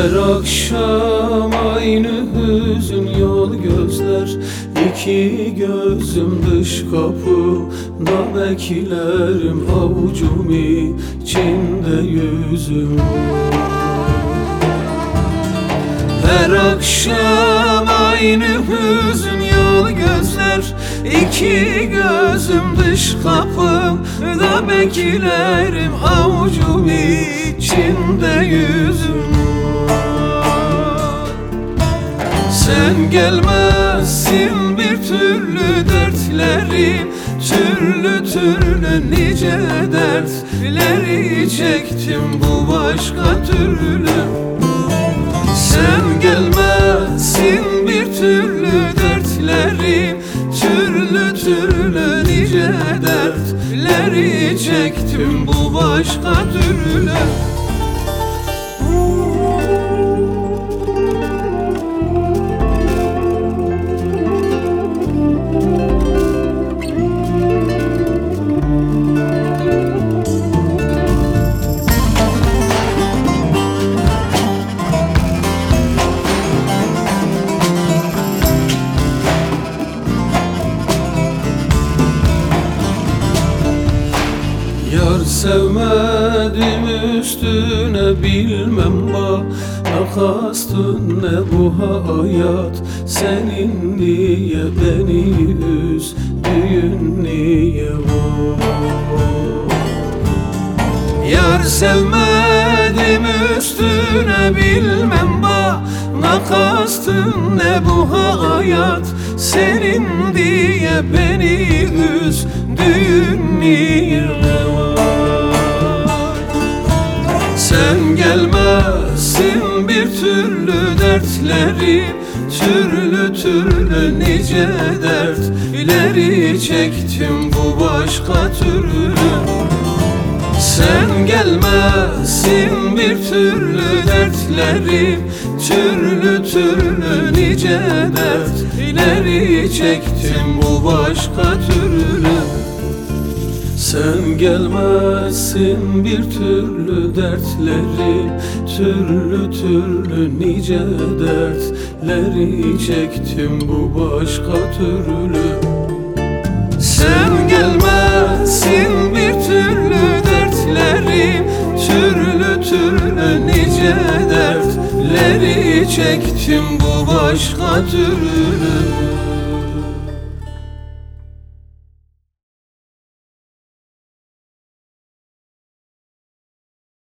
Her akşam aynı hüzün yol gözler. İki gözüm dış kapıda beklerim Avucum içinde yüzüm. Her akşam aynı hüzün yol gözler. İki gözüm dış kapıda beklerim Avucum içinde yüzüm Sen gelmezsin bir türlü dertlerim. Türlü türlü nice dertleri çektim bu başka türlü. Sen gelmezsin bir türlü dertlerim. Türlü türlü nice dertleri çektim bu başka türlü sevmedim üstüne bilmem ba Ne kastın ne bu hayat Senin diye beni üzdüğün niye var? Yar sevmedim üstüne bilmem ba Ne kastın ne bu hayat Senin diye beni üzdüğün niye var Sen gelmezsin bir türlü dertlerim Türlü türlü nice dertleri çektim bu başka türlü. Sen gelmezsin bir türlü dertlerim Türlü türlü nice dertleri çektim bu başka türlü Sen gelmezsin bir türlü dertlerim Türlü türlü nice dertleri çektim bu başka türlü. Sen gelmezsin bir türlü dertlerim Türlü türlü nice dertleri çektim bu başka türlü